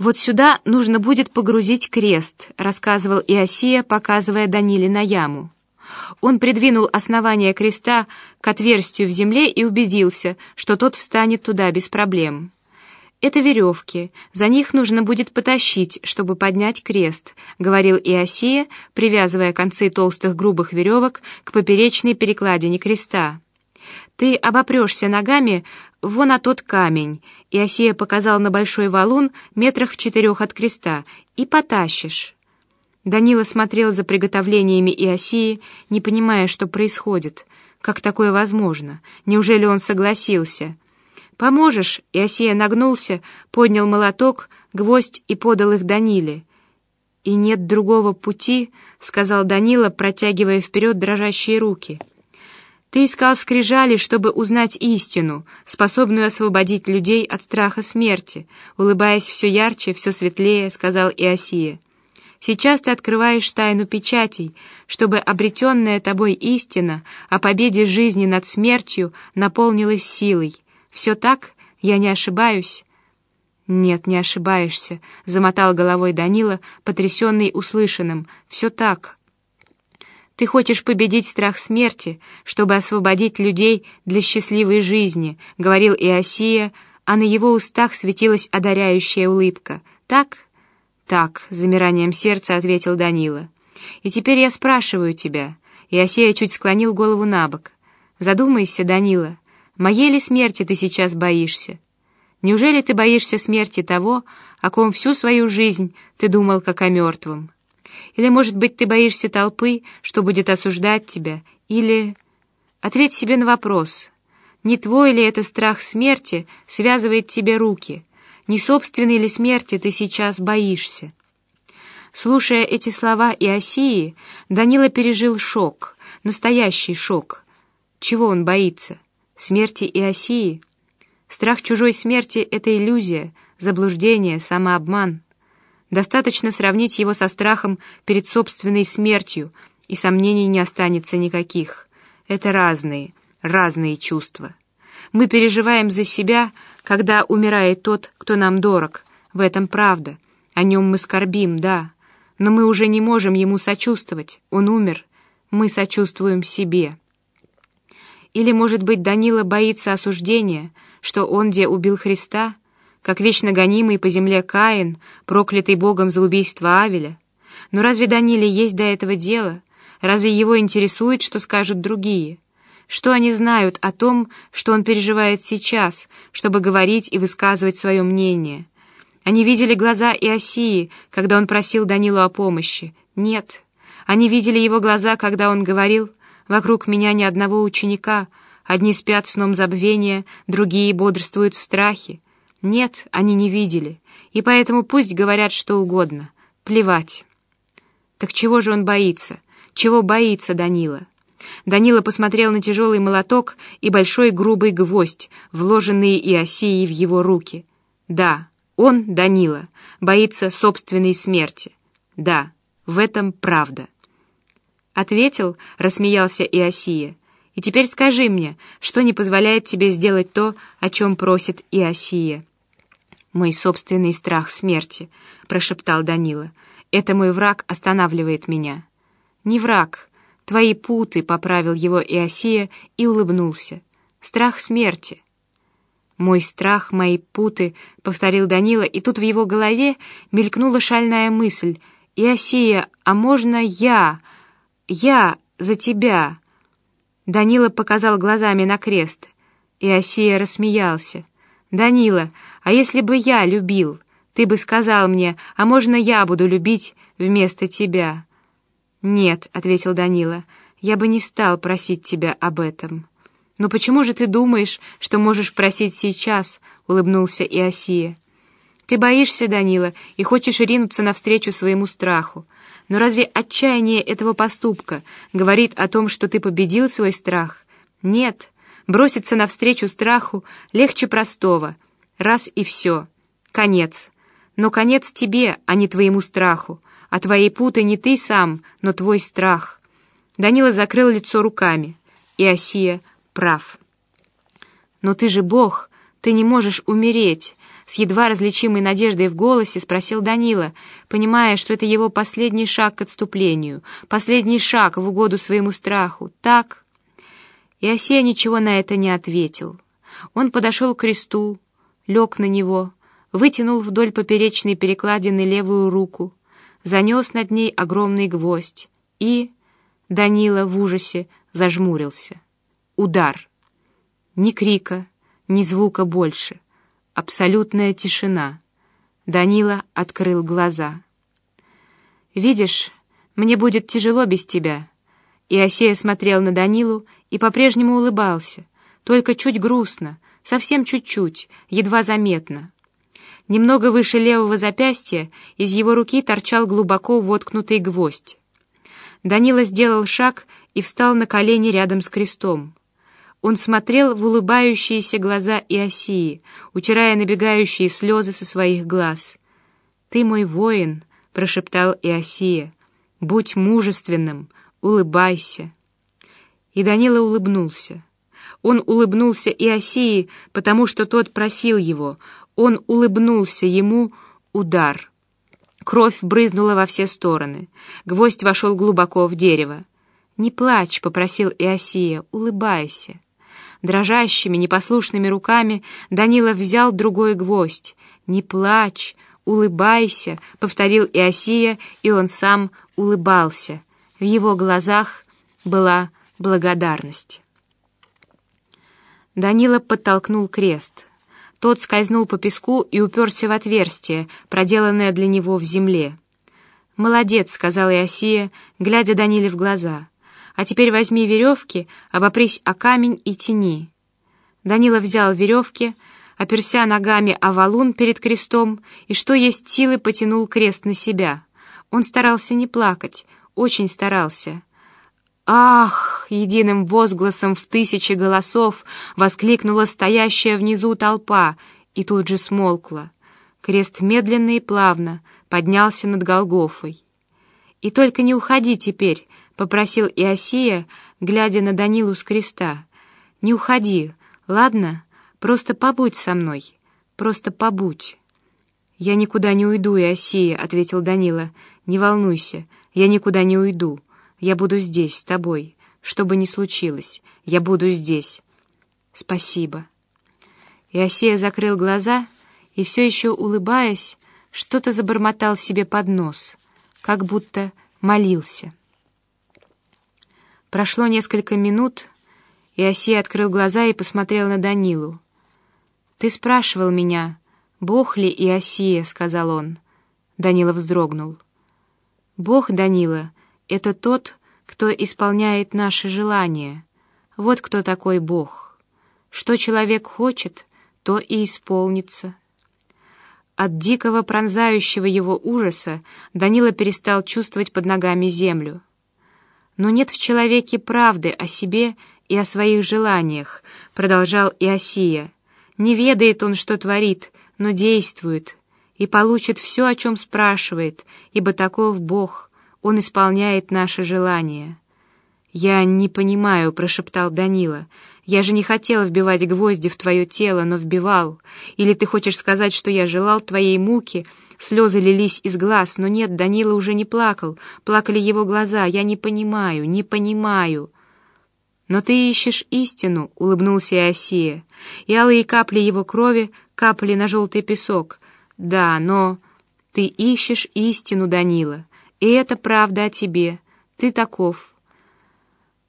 «Вот сюда нужно будет погрузить крест», — рассказывал Иосия, показывая Даниле на яму. Он придвинул основание креста к отверстию в земле и убедился, что тот встанет туда без проблем. «Это веревки, за них нужно будет потащить, чтобы поднять крест», — говорил Иосия, привязывая концы толстых грубых веревок к поперечной перекладине креста. «Ты обопрешься ногами вон на тот камень», — Иосия показал на большой валун метрах в четырех от креста, — «и потащишь». Данила смотрел за приготовлениями Иосии, не понимая, что происходит. Как такое возможно? Неужели он согласился? «Поможешь?» Иосия нагнулся, поднял молоток, гвоздь и подал их Даниле. «И нет другого пути», — сказал Данила, протягивая вперед дрожащие руки. «Ты искал скрижали, чтобы узнать истину, способную освободить людей от страха смерти», улыбаясь все ярче, все светлее, сказал Иосия. Сейчас ты открываешь тайну печатей, чтобы обретенная тобой истина о победе жизни над смертью наполнилась силой. Все так? Я не ошибаюсь?» «Нет, не ошибаешься», — замотал головой Данила, потрясенный услышанным. «Все так». «Ты хочешь победить страх смерти, чтобы освободить людей для счастливой жизни», — говорил Иосия, а на его устах светилась одаряющая улыбка. «Так?» «Так», — замиранием сердца ответил Данила. «И теперь я спрашиваю тебя». Иосея чуть склонил голову на бок. «Задумайся, Данила, моей ли смерти ты сейчас боишься? Неужели ты боишься смерти того, о ком всю свою жизнь ты думал как о мертвом? Или, может быть, ты боишься толпы, что будет осуждать тебя? Или... Ответь себе на вопрос. Не твой ли это страх смерти связывает тебе руки?» Не собственной ли смерти ты сейчас боишься?» Слушая эти слова Иосии, Данила пережил шок, настоящий шок. Чего он боится? Смерти Иосии? Страх чужой смерти — это иллюзия, заблуждение, самообман. Достаточно сравнить его со страхом перед собственной смертью, и сомнений не останется никаких. Это разные, разные чувства. Мы переживаем за себя, когда умирает тот, кто нам дорог. В этом правда. О нем мы скорбим, да. Но мы уже не можем ему сочувствовать. Он умер. Мы сочувствуем себе. Или, может быть, Данила боится осуждения, что он, где убил Христа, как вечно гонимый по земле Каин, проклятый Богом за убийство Авеля? Но разве Даниле есть до этого дело? Разве его интересует, что скажут другие? Что они знают о том, что он переживает сейчас, чтобы говорить и высказывать свое мнение? Они видели глаза Иосии, когда он просил Данилу о помощи? Нет. Они видели его глаза, когда он говорил «Вокруг меня ни одного ученика, одни спят сном забвения, другие бодрствуют в страхе». Нет, они не видели, и поэтому пусть говорят что угодно. Плевать. Так чего же он боится? Чего боится Данила? Данила посмотрел на тяжелый молоток и большой грубый гвоздь, вложенные Иосией в его руки. Да, он, Данила, боится собственной смерти. Да, в этом правда. Ответил, рассмеялся Иосия. И теперь скажи мне, что не позволяет тебе сделать то, о чем просит Иосия. «Мой собственный страх смерти», — прошептал Данила. «Это мой враг останавливает меня». «Не враг», «Твои путы», — поправил его Иосия и улыбнулся. «Страх смерти». «Мой страх, мои путы», — повторил Данила, и тут в его голове мелькнула шальная мысль. «Иосия, а можно я? Я за тебя?» Данила показал глазами на крест. Иосия рассмеялся. «Данила, а если бы я любил, ты бы сказал мне, а можно я буду любить вместо тебя?» «Нет», — ответил Данила, — «я бы не стал просить тебя об этом». «Но почему же ты думаешь, что можешь просить сейчас?» — улыбнулся Иосия. «Ты боишься, Данила, и хочешь ринуться навстречу своему страху. Но разве отчаяние этого поступка говорит о том, что ты победил свой страх? Нет, броситься навстречу страху легче простого. Раз и все. Конец. Но конец тебе, а не твоему страху а твоей путы не ты сам, но твой страх. Данила закрыл лицо руками. И Осия прав. Но ты же Бог, ты не можешь умереть. с едва различимой надеждой в голосе спросил Данила, понимая, что это его последний шаг к отступлению, последний шаг в угоду своему страху. «Так?» И Осия ничего на это не ответил. Он подошел к кресту, лег на него, вытянул вдоль поперечной перекладины левую руку, занес над ней огромный гвоздь и... Данила в ужасе зажмурился. Удар. Ни крика, ни звука больше. Абсолютная тишина. Данила открыл глаза. «Видишь, мне будет тяжело без тебя». И Осея смотрел на Данилу и по-прежнему улыбался, только чуть грустно, совсем чуть-чуть, едва заметно. Немного выше левого запястья из его руки торчал глубоко воткнутый гвоздь. Данила сделал шаг и встал на колени рядом с крестом. Он смотрел в улыбающиеся глаза Иосии, утирая набегающие слезы со своих глаз. «Ты мой воин», — прошептал Иосия, — «будь мужественным, улыбайся». И Данила улыбнулся. Он улыбнулся Иосии, потому что тот просил его. Он улыбнулся ему удар. Кровь брызнула во все стороны. Гвоздь вошел глубоко в дерево. «Не плачь», — попросил Иосия, — «улыбайся». Дрожащими, непослушными руками Данила взял другой гвоздь. «Не плачь, улыбайся», — повторил Иосия, и он сам улыбался. В его глазах была благодарность. Данила подтолкнул крест — тот скользнул по песку и уперся в отверстие, проделанное для него в земле. «Молодец», — сказала Иосия, глядя Даниле в глаза. «А теперь возьми веревки, обопрись о камень и тяни». Данила взял веревки, оперся ногами о валун перед крестом и, что есть силы, потянул крест на себя. Он старался не плакать, очень старался. «Ах!» — единым возгласом в тысячи голосов воскликнула стоящая внизу толпа и тут же смолкла. Крест медленно и плавно поднялся над Голгофой. «И только не уходи теперь», — попросил Иосия, глядя на Данилу с креста. «Не уходи, ладно? Просто побудь со мной, просто побудь». «Я никуда не уйду, Иосия», — ответил Данила. «Не волнуйся, я никуда не уйду». Я буду здесь, с тобой. Что бы ни случилось, я буду здесь. Спасибо. Иосея закрыл глаза и, все еще улыбаясь, что-то забормотал себе под нос, как будто молился. Прошло несколько минут, Иосея открыл глаза и посмотрел на Данилу. «Ты спрашивал меня, Бог ли Иосия?» — сказал он. Данила вздрогнул. «Бог, Данила, это тот, кто исполняет наши желания. Вот кто такой Бог. Что человек хочет, то и исполнится. От дикого пронзающего его ужаса Данила перестал чувствовать под ногами землю. Но нет в человеке правды о себе и о своих желаниях, продолжал Иосия. Не ведает он, что творит, но действует, и получит все, о чем спрашивает, ибо таков Бог — он исполняет наши желания». «Я не понимаю», — прошептал Данила. «Я же не хотел вбивать гвозди в твое тело, но вбивал. Или ты хочешь сказать, что я желал твоей муки?» Слезы лились из глаз, но нет, Данила уже не плакал. Плакали его глаза. «Я не понимаю, не понимаю». «Но ты ищешь истину», — улыбнулся Иосия. И алые капли его крови капали на желтый песок. «Да, но...» «Ты ищешь истину, Данила. И это правда о тебе. Ты таков.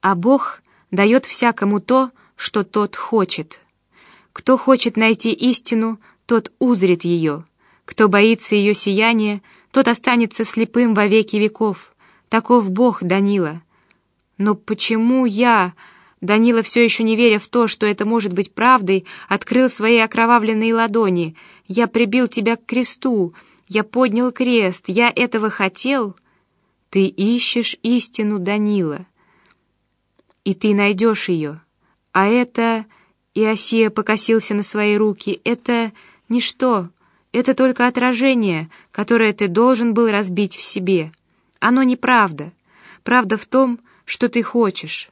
А Бог дает всякому то, что тот хочет. Кто хочет найти истину, тот узрит ее. Кто боится ее сияния, тот останется слепым во веки веков. Таков Бог, Данила. Но почему я, Данила, все еще не веря в то, что это может быть правдой, открыл свои окровавленные ладони? Я прибил тебя к кресту, я поднял крест, я этого хотел. Ты ищешь истину Данила, и ты найдешь ее. А это... Иосия покосился на свои руки. Это ничто. Это только отражение, которое ты должен был разбить в себе. Оно неправда. Правда в том, что ты хочешь.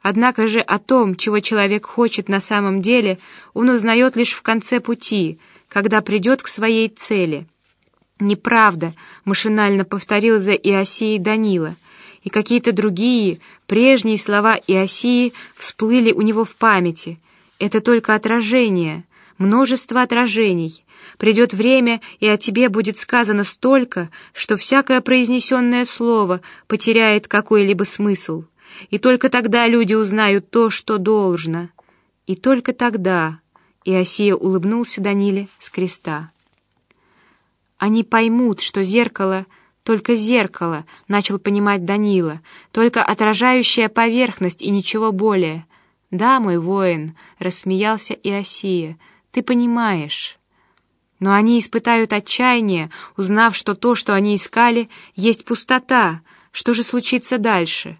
Однако же о том, чего человек хочет на самом деле, он узнает лишь в конце пути, когда придет к своей цели. «Неправда», — машинально повторил за Иосией Данила, и какие-то другие, прежние слова Иосии всплыли у него в памяти. Это только отражение, множество отражений. Придет время, и о тебе будет сказано столько, что всякое произнесенное слово потеряет какой-либо смысл. И только тогда люди узнают то, что должно. И только тогда Иосия улыбнулся Даниле с креста. Они поймут, что зеркало — только зеркало, начал понимать Данила, только отражающая поверхность и ничего более. Да, мой воин, рассмеялся Иосия, ты понимаешь. Но они испытают отчаяние, узнав, что то, что они искали, есть пустота. Что же случится дальше?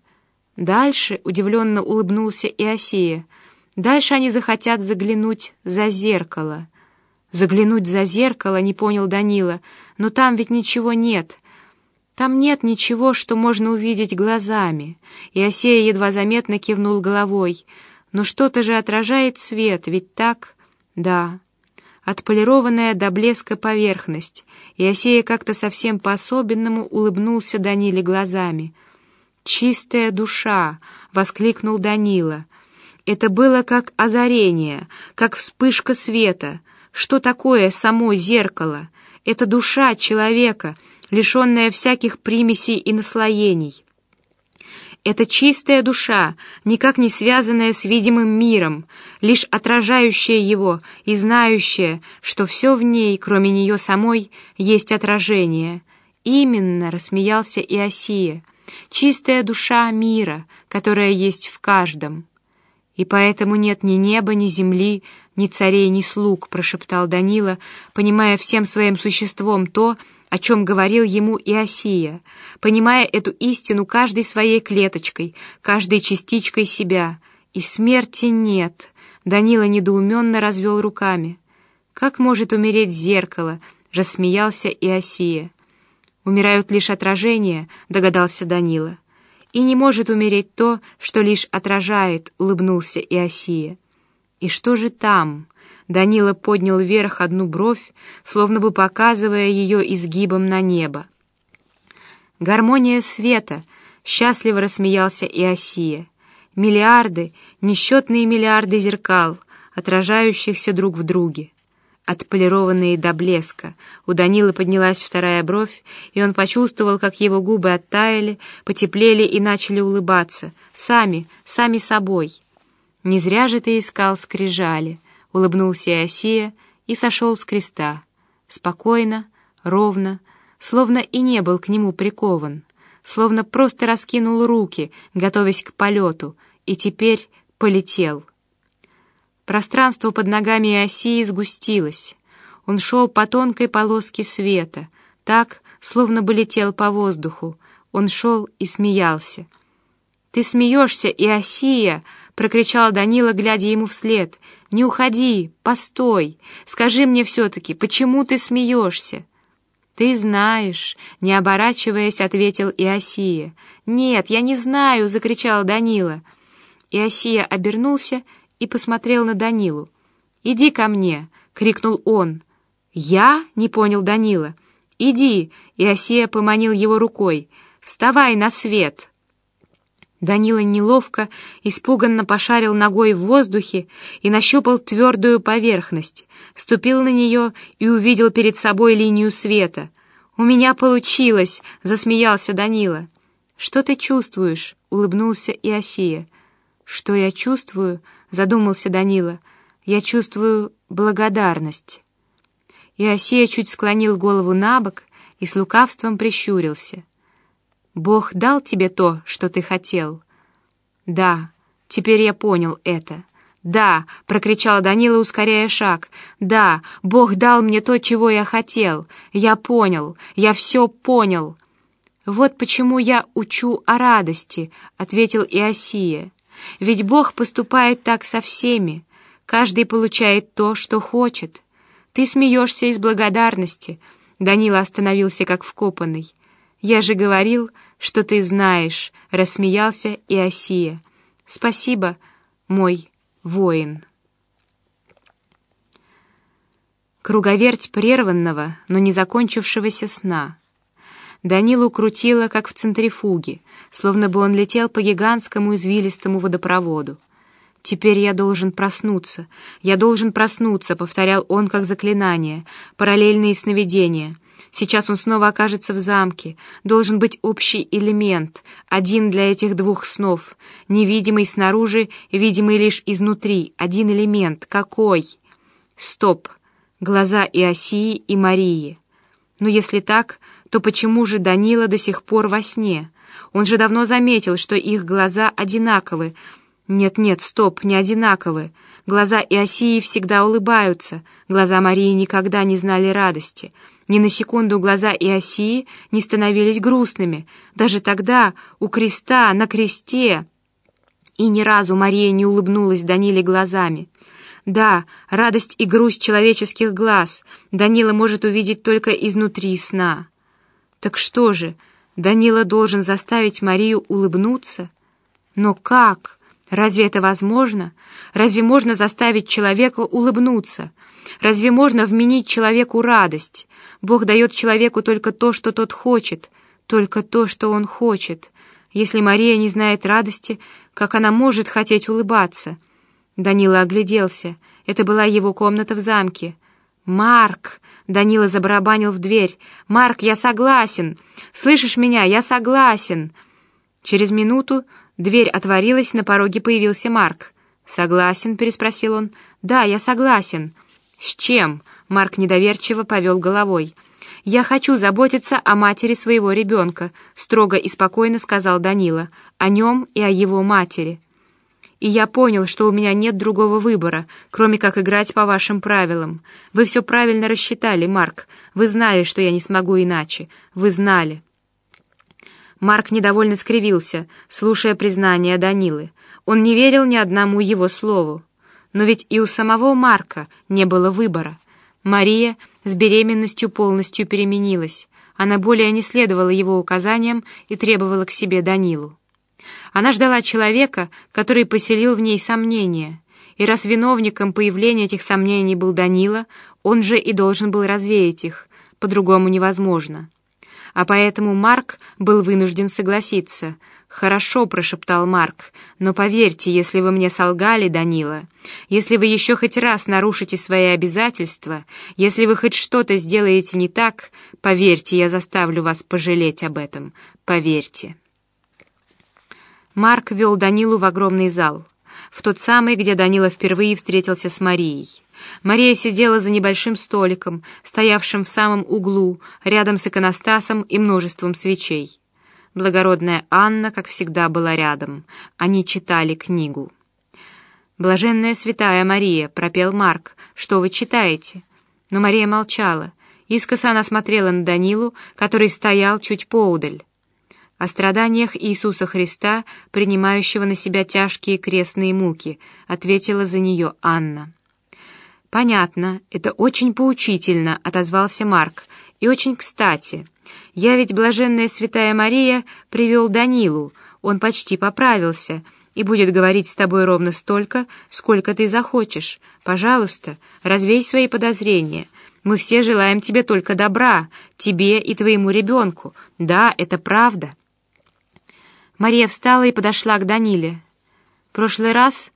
Дальше удивленно улыбнулся Иосия. Дальше они захотят заглянуть за зеркало. Заглянуть за зеркало, не понял Данила, но там ведь ничего нет. Там нет ничего, что можно увидеть глазами. И Осея едва заметно кивнул головой. Но что-то же отражает свет, ведь так? Да. Отполированная до блеска поверхность. И Осея как-то совсем по-особенному улыбнулся Даниле глазами. «Чистая душа!» — воскликнул Данила. Это было как озарение, как вспышка света. Что такое само зеркало? Это душа человека — лишенная всяких примесей и наслоений. Это чистая душа, никак не связанная с видимым миром, лишь отражающая его и знающая, что все в ней, кроме нее самой, есть отражение. Именно, рассмеялся Иосия, чистая душа мира, которая есть в каждом. И поэтому нет ни неба, ни земли, ни царей, ни слуг, прошептал Данила, понимая всем своим существом то, о чем говорил ему Иосия, понимая эту истину каждой своей клеточкой, каждой частичкой себя. И смерти нет. Данила недоуменно развел руками. «Как может умереть зеркало?» — рассмеялся Иосия. «Умирают лишь отражения», — догадался Данила. «И не может умереть то, что лишь отражает», — улыбнулся Иосия. «И что же там?» Данила поднял вверх одну бровь, словно бы показывая ее изгибом на небо. «Гармония света!» — счастливо рассмеялся Иосия. «Миллиарды, несчетные миллиарды зеркал, отражающихся друг в друге» отполированные до блеска. У Данилы поднялась вторая бровь, и он почувствовал, как его губы оттаяли, потеплели и начали улыбаться. Сами, сами собой. Не зря же ты искал скрижали улыбнулся Иосия и сошел с креста. Спокойно, ровно, словно и не был к нему прикован, словно просто раскинул руки, готовясь к полету, и теперь полетел. Пространство под ногами Иосии сгустилось. Он шел по тонкой полоске света, так, словно бы летел по воздуху. Он шел и смеялся. «Ты смеешься, Иосия!» — прокричал Данила, глядя ему вслед — «Не уходи! Постой! Скажи мне все-таки, почему ты смеешься?» «Ты знаешь», — не оборачиваясь, ответил Иосия. «Нет, я не знаю!» — закричал Данила. Иосия обернулся и посмотрел на Данилу. «Иди ко мне!» — крикнул он. «Я?» — не понял Данила. «Иди!» — Иосия поманил его рукой. «Вставай на свет!» Данила неловко, испуганно пошарил ногой в воздухе и нащупал твердую поверхность, ступил на нее и увидел перед собой линию света. «У меня получилось!» — засмеялся Данила. «Что ты чувствуешь?» — улыбнулся Иосия. «Что я чувствую?» — задумался Данила. «Я чувствую благодарность». Иосия чуть склонил голову на бок и с лукавством прищурился. Бог дал тебе то, что ты хотел?» «Да, теперь я понял это». «Да!» — прокричал Данила, ускоряя шаг. «Да, Бог дал мне то, чего я хотел. Я понял, я все понял». «Вот почему я учу о радости», — ответил Иосия. «Ведь Бог поступает так со всеми. Каждый получает то, что хочет. Ты смеешься из благодарности». Данила остановился как вкопанный. «Я же говорил, что ты знаешь», — рассмеялся Иосия. «Спасибо, мой воин». Круговерть прерванного, но не закончившегося сна. Данилу крутило, как в центрифуге, словно бы он летел по гигантскому извилистому водопроводу. «Теперь я должен проснуться, я должен проснуться», — повторял он как заклинание, параллельные сновидения. Сейчас он снова окажется в замке. Должен быть общий элемент, один для этих двух снов, невидимый снаружи, видимый лишь изнутри, один элемент. Какой? Стоп. Глаза Иосии и Марии. Но если так, то почему же Данила до сих пор во сне? Он же давно заметил, что их глаза одинаковы, нет-нет, стоп, не одинаковы. Глаза Иосии всегда улыбаются, глаза Марии никогда не знали радости. Ни на секунду глаза Иосии не становились грустными, даже тогда, у креста, на кресте. И ни разу Мария не улыбнулась Даниле глазами. Да, радость и грусть человеческих глаз Данила может увидеть только изнутри сна. Так что же, Данила должен заставить Марию улыбнуться? Но как? Разве это возможно? Разве можно заставить человека улыбнуться? Разве можно вменить человеку радость? Бог дает человеку только то, что тот хочет, только то, что он хочет. Если Мария не знает радости, как она может хотеть улыбаться? Данила огляделся. Это была его комната в замке. «Марк!» — Данила забарабанил в дверь. «Марк, я согласен! Слышишь меня? Я согласен!» Через минуту Дверь отворилась, на пороге появился Марк. «Согласен?» — переспросил он. «Да, я согласен». «С чем?» — Марк недоверчиво повел головой. «Я хочу заботиться о матери своего ребенка», — строго и спокойно сказал Данила, «о нем и о его матери». «И я понял, что у меня нет другого выбора, кроме как играть по вашим правилам. Вы все правильно рассчитали, Марк. Вы знали, что я не смогу иначе. Вы знали». Марк недовольно скривился, слушая признание Данилы. Он не верил ни одному его слову. Но ведь и у самого Марка не было выбора. Мария с беременностью полностью переменилась. Она более не следовала его указаниям и требовала к себе Данилу. Она ждала человека, который поселил в ней сомнения. И раз виновником появления этих сомнений был Данила, он же и должен был развеять их. По-другому невозможно а поэтому Марк был вынужден согласиться. «Хорошо», — прошептал Марк, — «но поверьте, если вы мне солгали, Данила, если вы еще хоть раз нарушите свои обязательства, если вы хоть что-то сделаете не так, поверьте, я заставлю вас пожалеть об этом, поверьте». Марк вел Данилу в огромный зал, в тот самый, где Данила впервые встретился с Марией. Мария сидела за небольшим столиком, стоявшим в самом углу, рядом с иконостасом и множеством свечей. Благородная Анна, как всегда, была рядом. Они читали книгу. «Блаженная святая Мария», — пропел Марк, — «что вы читаете?» Но Мария молчала. Искоса она смотрела на Данилу, который стоял чуть поудаль. О страданиях Иисуса Христа, принимающего на себя тяжкие крестные муки, ответила за нее Анна. «Понятно, это очень поучительно», — отозвался Марк. «И очень кстати. Я ведь, блаженная святая Мария, привел Данилу. Он почти поправился и будет говорить с тобой ровно столько, сколько ты захочешь. Пожалуйста, развей свои подозрения. Мы все желаем тебе только добра, тебе и твоему ребенку. Да, это правда». Мария встала и подошла к Даниле. «В прошлый раз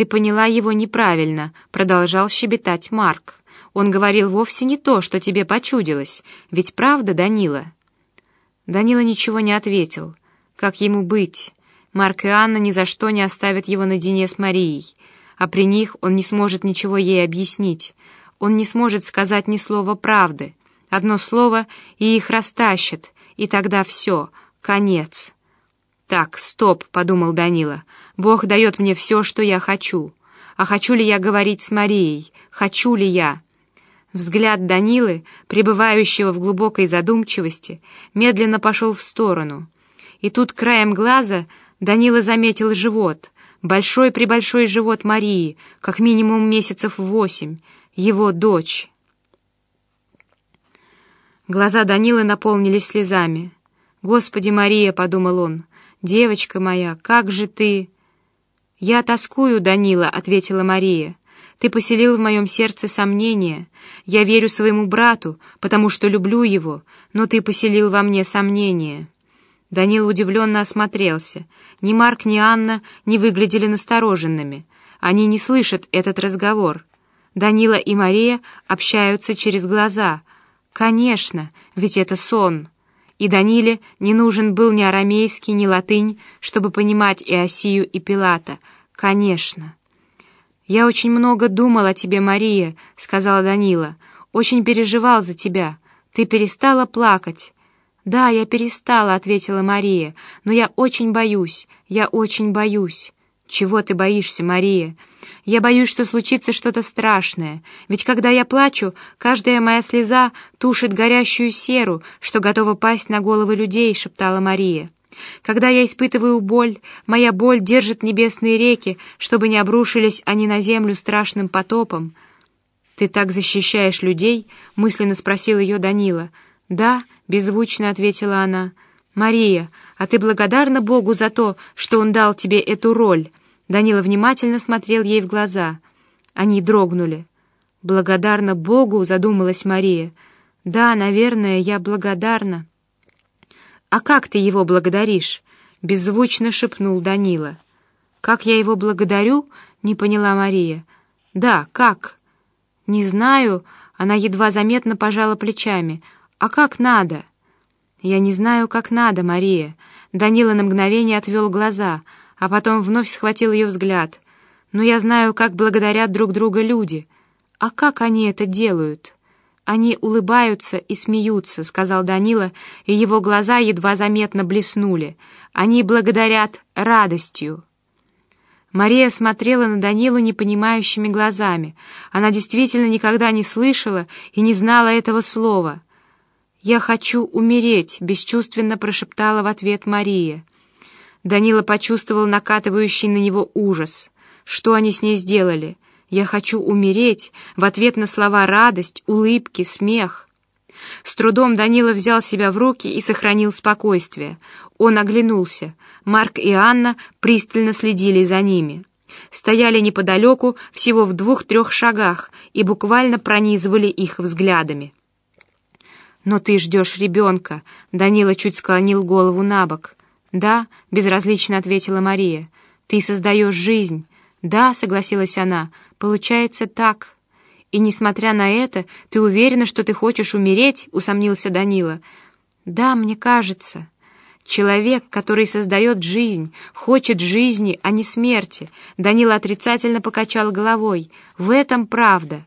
«Ты поняла его неправильно», — продолжал щебетать Марк. «Он говорил вовсе не то, что тебе почудилось. Ведь правда, Данила?» Данила ничего не ответил. Как ему быть? Марк и Анна ни за что не оставят его наедине с Марией. А при них он не сможет ничего ей объяснить. Он не сможет сказать ни слова правды. Одно слово, и их растащат. И тогда все, конец. «Так, стоп», — подумал Данила. «Бог дает мне все, что я хочу. А хочу ли я говорить с Марией? Хочу ли я?» Взгляд Данилы, пребывающего в глубокой задумчивости, медленно пошел в сторону. И тут краем глаза Данила заметил живот, большой-пребольшой живот Марии, как минимум месяцев восемь, его дочь. Глаза Данилы наполнились слезами. «Господи, Мария!» — подумал он. «Девочка моя, как же ты...» «Я тоскую, Данила», — ответила Мария. Ты поселил в моем сердце сомнения. Я верю своему брату, потому что люблю его, но ты поселил во мне сомнения». Данил удивленно осмотрелся. Ни Марк, ни Анна не выглядели настороженными. Они не слышат этот разговор. Данила и Мария общаются через глаза. Конечно, ведь это сон. И Даниле не нужен был ни арамейский, ни латынь, чтобы понимать Иосию и Пилата. Конечно. «Я очень много думал о тебе, Мария», — сказала Данила. «Очень переживал за тебя. Ты перестала плакать». «Да, я перестала», — ответила Мария. «Но я очень боюсь. Я очень боюсь». «Чего ты боишься, Мария?» «Я боюсь, что случится что-то страшное. Ведь когда я плачу, каждая моя слеза тушит горящую серу, что готова пасть на головы людей», — шептала Мария. Когда я испытываю боль, моя боль держит небесные реки, чтобы не обрушились они на землю страшным потопом. «Ты так защищаешь людей?» — мысленно спросил ее Данила. «Да», — беззвучно ответила она. «Мария, а ты благодарна Богу за то, что Он дал тебе эту роль?» Данила внимательно смотрел ей в глаза. Они дрогнули. «Благодарна Богу?» — задумалась Мария. «Да, наверное, я благодарна». «А как ты его благодаришь?» — беззвучно шепнул Данила. «Как я его благодарю?» — не поняла Мария. «Да, как?» «Не знаю», — она едва заметно пожала плечами. «А как надо?» «Я не знаю, как надо, Мария». Данила на мгновение отвел глаза, а потом вновь схватил ее взгляд. «Но я знаю, как благодарят друг друга люди. А как они это делают?» «Они улыбаются и смеются», — сказал Данила, и его глаза едва заметно блеснули. «Они благодарят радостью». Мария смотрела на Данилу непонимающими глазами. Она действительно никогда не слышала и не знала этого слова. «Я хочу умереть», — бесчувственно прошептала в ответ Мария. Данила почувствовал накатывающий на него ужас. Что они с ней сделали? «Я хочу умереть» в ответ на слова радость, улыбки, смех. С трудом Данила взял себя в руки и сохранил спокойствие. Он оглянулся. Марк и Анна пристально следили за ними. Стояли неподалеку, всего в двух-трех шагах, и буквально пронизывали их взглядами. «Но ты ждешь ребенка», — Данила чуть склонил голову на бок. «Да», — безразлично ответила Мария, — «ты создаешь жизнь». «Да», — согласилась она, — «получается так». «И несмотря на это, ты уверена, что ты хочешь умереть?» — усомнился Данила. «Да, мне кажется». Человек, который создает жизнь, хочет жизни, а не смерти. Данила отрицательно покачал головой. В этом правда.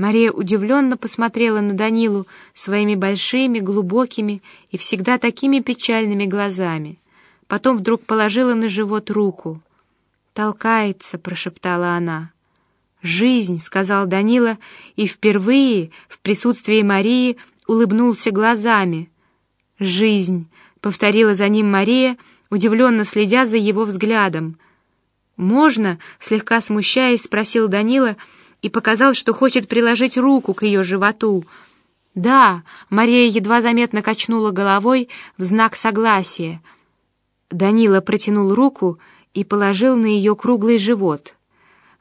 Мария удивленно посмотрела на Данилу своими большими, глубокими и всегда такими печальными глазами. Потом вдруг положила на живот руку. «Толкается», — прошептала она. «Жизнь», — сказал Данила, и впервые в присутствии Марии улыбнулся глазами. «Жизнь», — повторила за ним Мария, удивленно следя за его взглядом. «Можно?» — слегка смущаясь, спросил Данила и показал, что хочет приложить руку к ее животу. «Да», — Мария едва заметно качнула головой в знак согласия. Данила протянул руку и положил на ее круглый живот.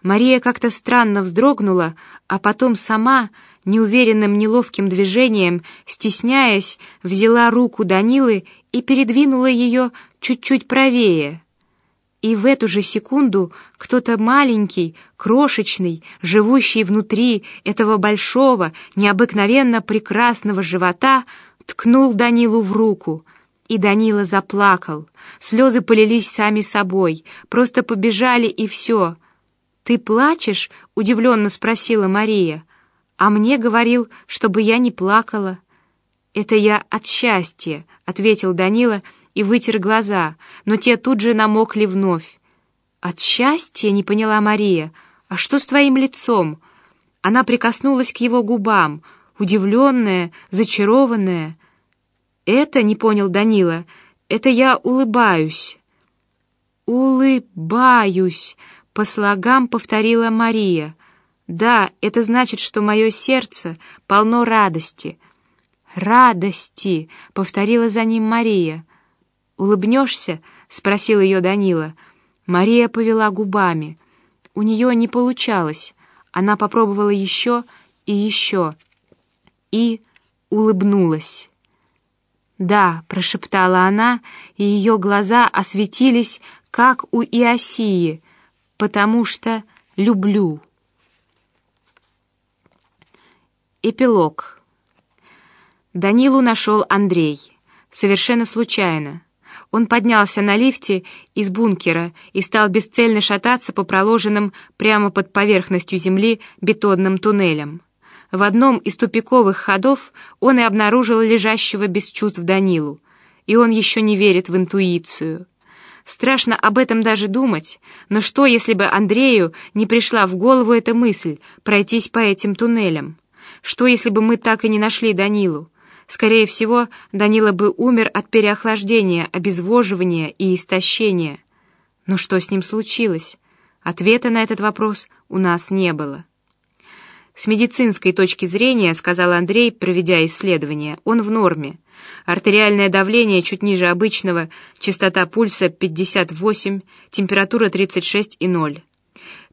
Мария как-то странно вздрогнула, а потом сама, неуверенным неловким движением, стесняясь, взяла руку Данилы и передвинула ее чуть-чуть правее. И в эту же секунду кто-то маленький, крошечный, живущий внутри этого большого, необыкновенно прекрасного живота, ткнул Данилу в руку — и Данила заплакал. Слезы полились сами собой, просто побежали и все. «Ты плачешь?» — удивленно спросила Мария. «А мне говорил, чтобы я не плакала». «Это я от счастья», — ответил Данила и вытер глаза, но те тут же намокли вновь. «От счастья?» — не поняла Мария. «А что с твоим лицом?» Она прикоснулась к его губам, удивленная, зачарованная. «Это, — не понял Данила, — это я улыбаюсь». «Улыбаюсь», — по слогам повторила Мария. «Да, это значит, что мое сердце полно радости». «Радости», — повторила за ним Мария. «Улыбнешься?» — спросил ее Данила. Мария повела губами. У нее не получалось. Она попробовала еще и еще, и улыбнулась. «Да», — прошептала она, и ее глаза осветились, как у Иосии, потому что люблю. Эпилог. Данилу нашел Андрей. Совершенно случайно. Он поднялся на лифте из бункера и стал бесцельно шататься по проложенным прямо под поверхностью земли бетонным туннелям. В одном из тупиковых ходов он и обнаружил лежащего без чувств Данилу, и он еще не верит в интуицию. Страшно об этом даже думать, но что, если бы Андрею не пришла в голову эта мысль пройтись по этим туннелям? Что, если бы мы так и не нашли Данилу? Скорее всего, Данила бы умер от переохлаждения, обезвоживания и истощения. Но что с ним случилось? Ответа на этот вопрос у нас не было. С медицинской точки зрения, сказал Андрей, проведя исследование, он в норме. Артериальное давление чуть ниже обычного, частота пульса 58, температура 36,0.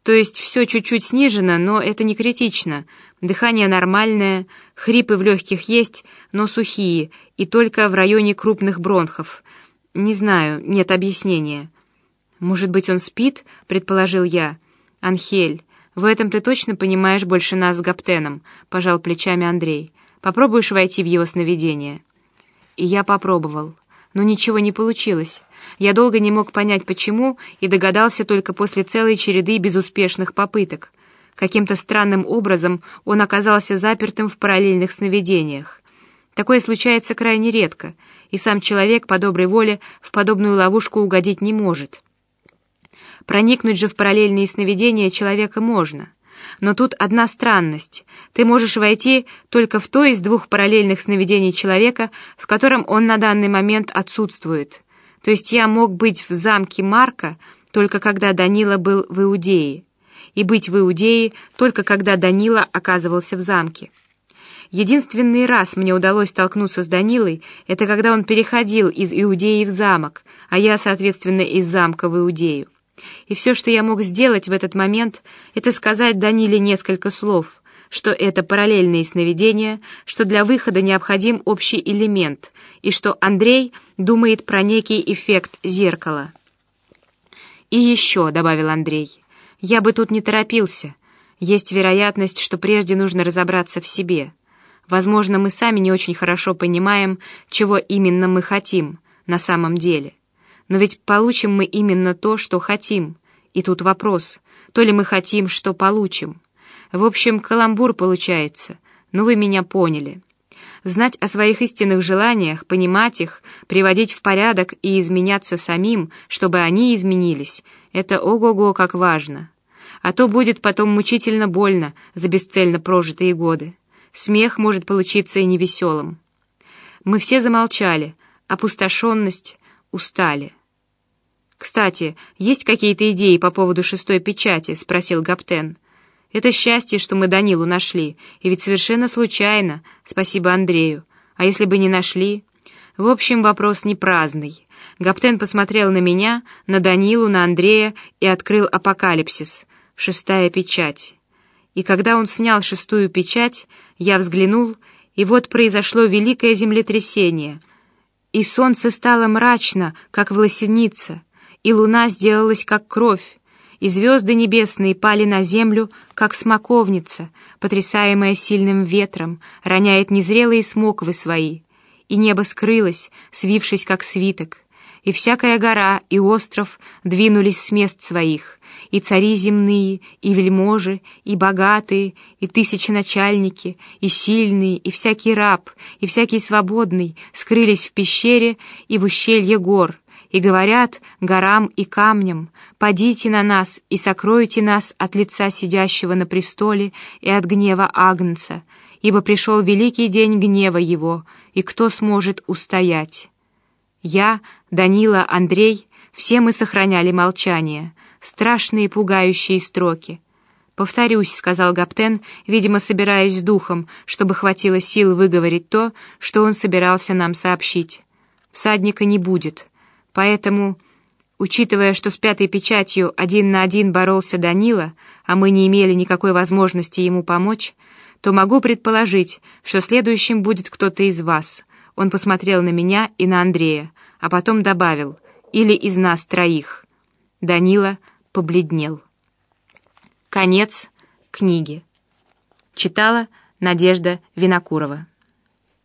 То есть все чуть-чуть снижено, но это не критично. Дыхание нормальное, хрипы в легких есть, но сухие, и только в районе крупных бронхов. Не знаю, нет объяснения. «Может быть, он спит?» — предположил я. «Анхель, в этом ты точно понимаешь больше нас с Гаптеном», — пожал плечами Андрей. «Попробуешь войти в его сновидение?» И я попробовал но ничего не получилось. Я долго не мог понять, почему, и догадался только после целой череды безуспешных попыток. Каким-то странным образом он оказался запертым в параллельных сновидениях. Такое случается крайне редко, и сам человек по доброй воле в подобную ловушку угодить не может. Проникнуть же в параллельные сновидения человека можно. Но тут одна странность. Ты можешь войти только в то из двух параллельных сновидений человека, в котором он на данный момент отсутствует. То есть я мог быть в замке Марка только когда Данила был в Иудее, и быть в Иудее только когда Данила оказывался в замке. Единственный раз мне удалось столкнуться с Данилой, это когда он переходил из Иудеи в замок, а я, соответственно, из замка в Иудею. И все, что я мог сделать в этот момент, это сказать Даниле несколько слов, что это параллельные сновидения, что для выхода необходим общий элемент, и что Андрей думает про некий эффект зеркала. «И еще», — добавил Андрей, — «я бы тут не торопился. Есть вероятность, что прежде нужно разобраться в себе. Возможно, мы сами не очень хорошо понимаем, чего именно мы хотим на самом деле». Но ведь получим мы именно то, что хотим. И тут вопрос, то ли мы хотим, что получим. В общем, каламбур получается, но вы меня поняли. Знать о своих истинных желаниях, понимать их, приводить в порядок и изменяться самим, чтобы они изменились, это ого-го как важно. А то будет потом мучительно больно за бесцельно прожитые годы. Смех может получиться и невеселым. Мы все замолчали, опустошенность, устали. «Кстати, есть какие-то идеи по поводу шестой печати?» — спросил Гаптен. «Это счастье, что мы Данилу нашли, и ведь совершенно случайно, спасибо Андрею. А если бы не нашли?» В общем, вопрос не праздный. Гаптен посмотрел на меня, на Данилу, на Андрея и открыл апокалипсис, шестая печать. И когда он снял шестую печать, я взглянул, и вот произошло великое землетрясение. И солнце стало мрачно, как власеница, и луна сделалась как кровь, и звезды небесные пали на землю, как смоковница, потрясаемая сильным ветром, роняет незрелые смоквы свои, и небо скрылось, свившись как свиток, и всякая гора и остров двинулись с мест своих, и цари земные, и вельможи, и богатые, и тысяченачальники, и сильные, и всякий раб, и всякий свободный скрылись в пещере и в ущелье гор, и говорят горам и камням, «Падите на нас и сокройте нас от лица сидящего на престоле и от гнева Агнца, ибо пришел великий день гнева его, и кто сможет устоять?» Я, Данила, Андрей, все мы сохраняли молчание, страшные пугающие строки. «Повторюсь», — сказал Гаптен, видимо, собираясь с духом, чтобы хватило сил выговорить то, что он собирался нам сообщить. «Всадника не будет». Поэтому Учитывая, что с пятой печатью один на один боролся Данила, а мы не имели никакой возможности ему помочь, то могу предположить, что следующим будет кто-то из вас. Он посмотрел на меня и на Андрея, а потом добавил «или из нас троих». Данила побледнел. Конец книги. Читала Надежда Винокурова.